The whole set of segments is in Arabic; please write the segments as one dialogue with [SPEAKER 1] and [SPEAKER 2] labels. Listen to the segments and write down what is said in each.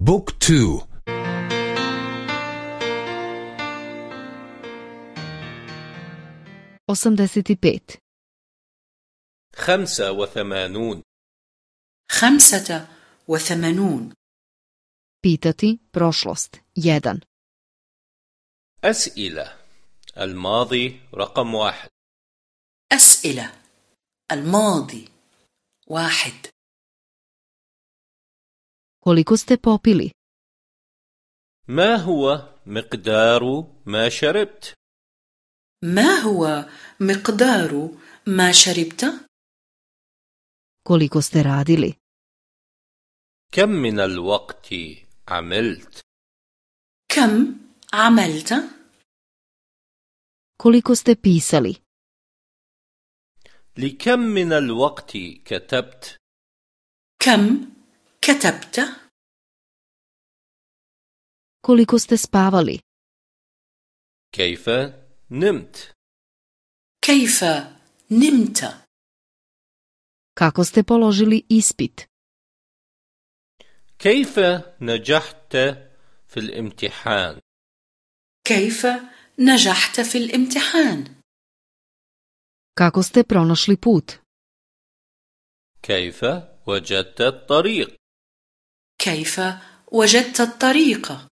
[SPEAKER 1] بوك تو.
[SPEAKER 2] osamdeset بيت
[SPEAKER 3] خمسة وثمانون.
[SPEAKER 4] خمسة وثمانون.
[SPEAKER 2] pitati prošlost jedan
[SPEAKER 3] أسئلة. الماضي رقم واحد.
[SPEAKER 4] أسئلة. الماضي واحد.
[SPEAKER 2] Koliko ste popili?
[SPEAKER 3] ما هو مقدار ما شربت
[SPEAKER 4] ما هو مقدار ما شربت
[SPEAKER 2] koliko ste radili?
[SPEAKER 3] كم من الوقت عملت
[SPEAKER 4] كم عملت
[SPEAKER 2] koliko ste pisali?
[SPEAKER 3] لكم من الوقت كتبت
[SPEAKER 4] كم كتبت
[SPEAKER 2] koliko ste spavali
[SPEAKER 3] كيف نمت.
[SPEAKER 4] كيف نمت.
[SPEAKER 2] kako ste položili ispit
[SPEAKER 3] كيف نجحت في الامتحان؟
[SPEAKER 4] كيف نجحت في الامتحان؟
[SPEAKER 2] kako ste pronašli put
[SPEAKER 3] كيف وجدت الطريق؟
[SPEAKER 4] كيف وجدت الطريق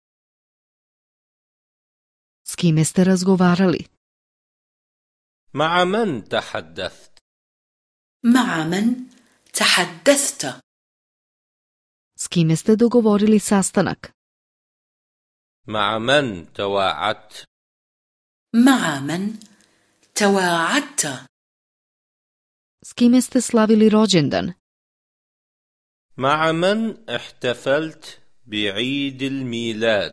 [SPEAKER 2] s kime ste razgovarali
[SPEAKER 3] مع من تحدثت
[SPEAKER 4] مع من تحدثت
[SPEAKER 2] s kime ste dogovorili sastanak
[SPEAKER 3] مع من تواعدت
[SPEAKER 4] مع من تواعدت
[SPEAKER 2] s kime ste slavili rođendan
[SPEAKER 3] مع من احتفلت بعيد الميلاد؟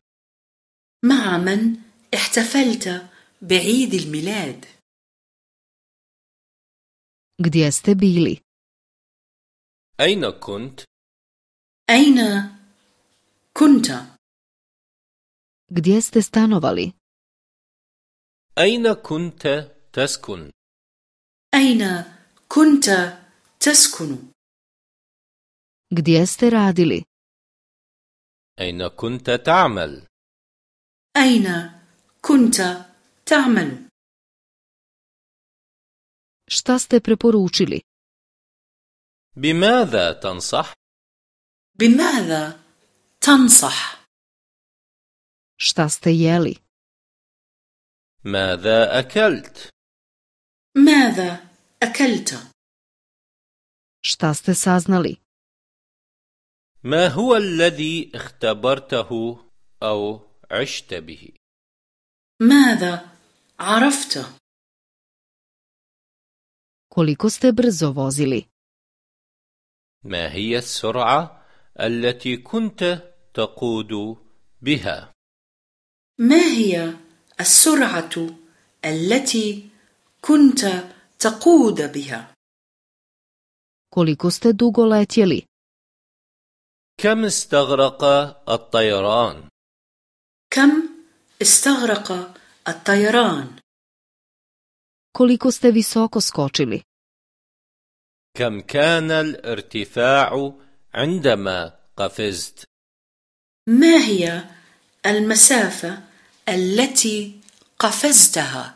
[SPEAKER 4] مع من احتفلت بعيد الميلاد.
[SPEAKER 2] Gdje ste bili
[SPEAKER 3] أين كنت؟
[SPEAKER 4] أين كنت؟
[SPEAKER 2] Gdje ste stanovali?
[SPEAKER 3] أين كنت تسكن؟
[SPEAKER 4] أين كنت تسكن؟
[SPEAKER 2] Gdje ste radili?
[SPEAKER 3] أين كنت تعمل
[SPEAKER 4] أين كنت تعمل
[SPEAKER 2] šta ste preporučili?
[SPEAKER 3] بماذا تنصح
[SPEAKER 4] بماذا تنصح
[SPEAKER 2] šta ste jeli?
[SPEAKER 3] ماذا أكلت
[SPEAKER 4] ماذا أكلت
[SPEAKER 2] šta ste saznali?
[SPEAKER 3] ما هو الذي اختبرته أو عشت به؟
[SPEAKER 4] ماذا عرفت
[SPEAKER 2] koliko ste brzo vozili?
[SPEAKER 3] ما هي السرعة التي كنت تقود بها؟
[SPEAKER 4] ما هي السرعة التي كنت تقود بها؟
[SPEAKER 2] Koliko ste dugo letjeli?
[SPEAKER 3] كم استغرق الطيران؟
[SPEAKER 4] كم استغرق الطيران؟
[SPEAKER 2] koliko ste visoko skočili
[SPEAKER 3] كم كان الارتفاع عندما قفزت؟
[SPEAKER 4] ما هي المسافة التي قفزتها؟